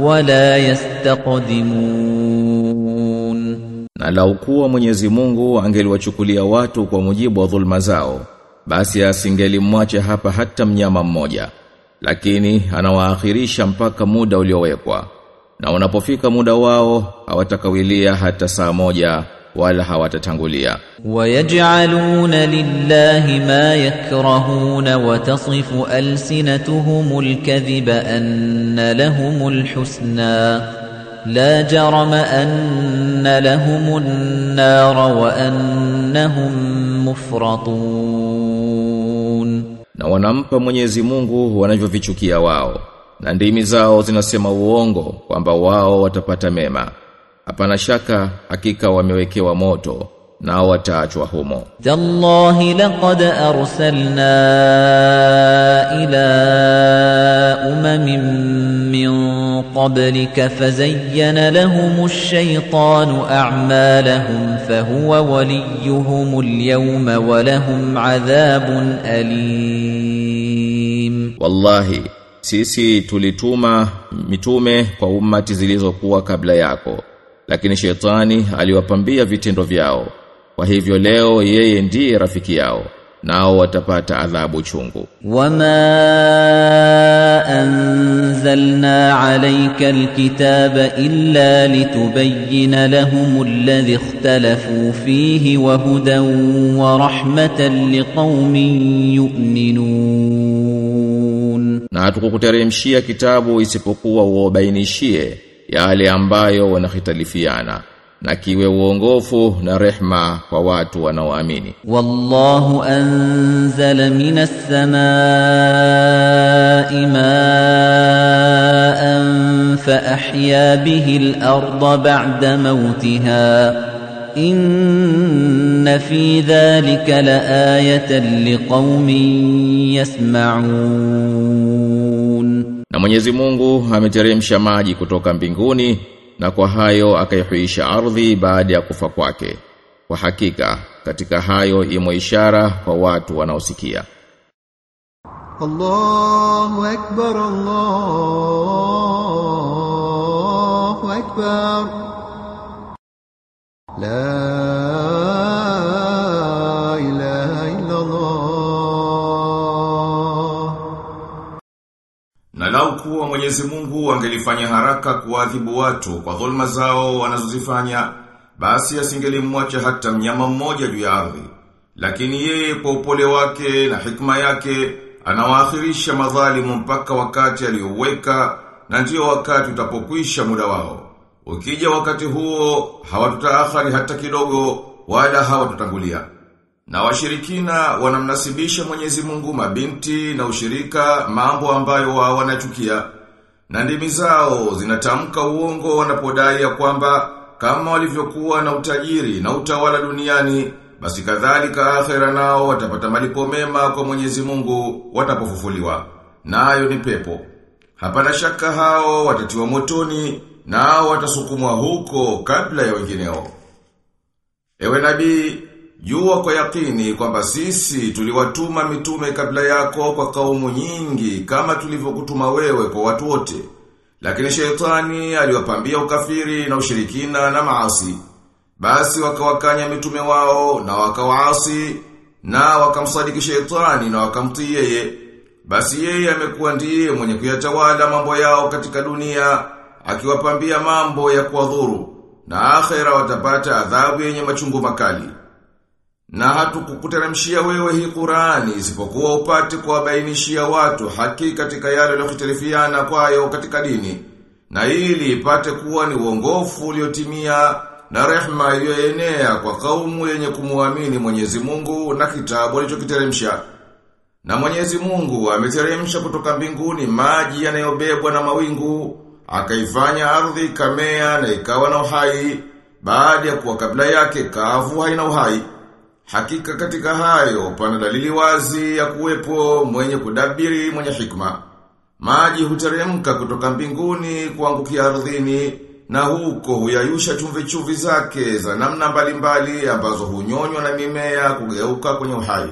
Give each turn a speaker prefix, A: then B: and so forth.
A: wala yastaqdimun.
B: Na laukuwa Mwenyezi Mungu angeliwachukulia watu kwa mujibu wa dhulma zao basi asingelimwache hapa hata mnyama mmoja. Lakini anawaakhirisha mpaka muda uliowekwa. Na unapofika muda wao hawatakawilia hata saa moja wala hawatatangulia.
A: Wayajaluna lillahi ma yakrahuna wa tasifu alsinatuhum alkadhiba anna lahum alhusna. La jarama anna lahumun nara wa annahum mufratun.
B: Na wanampa Mwenyezi Mungu wanavyovichukia wao. Na ndimi zao zinasema uongo kwamba wao watapata mema hapana shaka hakika wamewekewa moto na wataachwa humo.
A: Tallahi laqad arsalna ila umamin min qablika fazayyana lahum ash-shaytanu a'malahum fahuwa waliyuhum al-yawma wa lahum 'adhabun alim.
B: Wallahi sisi tulituma mitume kwa ummati zilizokuwa kabla yako lakini shetani aliwapambia vitendo vyao. Kwa hivyo leo yeye ndiye rafiki yao nao watapata adhabu chungu.
A: Wama anzalna alayka alkitaba illa litubayyana lahum alladhi ikhtalafu fihi wa hudan wa rahmatan liqaumin yu'minun.
B: Na hatukukuteremshia kitabu isipokuwa uobainishie yale ambayo wanahitalifiana na kiwe uongofu na rehma kwa watu wanaoamini
A: والله أنزل من السماء ماء فأحيا به الأرض بعد موتها إن في ذلك لآية لقوم يسمعون
B: Na Mwenyezi Mungu ameteremsha maji kutoka mbinguni na kwa hayo akaihuisha ardhi baada ya kufa kwake. Kwa hakika katika hayo imo ishara kwa watu wanaosikia.
C: Allahu akbar Allahu akbar
D: La Lau kuwa Mwenyezi Mungu angelifanya haraka kuadhibu watu kwa dhulma zao wanazozifanya, basi asingelimwacha hata mnyama mmoja juu ya ardhi. Lakini yeye kwa upole wake na hikma yake anawaakhirisha madhalimu mpaka wakati aliyoweka na ndiyo wakati utapokwisha muda wao. Ukija wakati huo hawatutaakhari hata kidogo wala hawatutangulia. Na washirikina wanamnasibisha Mwenyezi Mungu mabinti na ushirika mambo ambayo wao wanachukia. Na ndimi zao zinatamka uongo wanapodai ya kwamba kama walivyokuwa na utajiri na utawala duniani basi kadhalika akhera nao watapata malipo mema kwa Mwenyezi Mungu watapofufuliwa. Nayo ni pepo. Hapana shaka hao watatiwa motoni nao watasukumwa huko kabla ya wengineo. Ewe nabii, jua kwa yakini kwamba sisi tuliwatuma mitume kabla yako kwa kaumu nyingi kama tulivyokutuma wewe kwa watu wote. Lakini shetani aliwapambia ukafiri na ushirikina na maasi. Basi wakawakanya mitume wao na wakawaasi na wakamsadiki shetani na wakamtii yeye. Basi yeye amekuwa ndiye mwenye kuyatawala mambo yao katika dunia akiwapambia mambo ya kuwadhuru na akhera watapata adhabu yenye machungu makali. Na hatukukuteremshia wewe hii Qur'ani isipokuwa upate kuwabainishia watu haki katika yale waliyokhtalifiana kwayo katika dini. Na ili ipate kuwa ni uongofu uliotimia na rehma iliyoenea kwa kaumu yenye kumuamini Mwenyezi Mungu na kitabu alichokiteremsha. Na Mwenyezi Mungu ameteremsha kutoka mbinguni maji yanayobebwa na mawingu akaifanya ardhi kamea na ikawa na uhai baada ya kuwa kabla yake kavu haina uhai. Hakika katika hayo pana dalili wazi ya kuwepo mwenye kudabiri mwenye hikma. Maji huteremka kutoka mbinguni kuangukia ardhini na huko huyayusha chumvi chumvi zake za namna mbalimbali ambazo hunyonywa na mimea kugeuka kwenye uhai.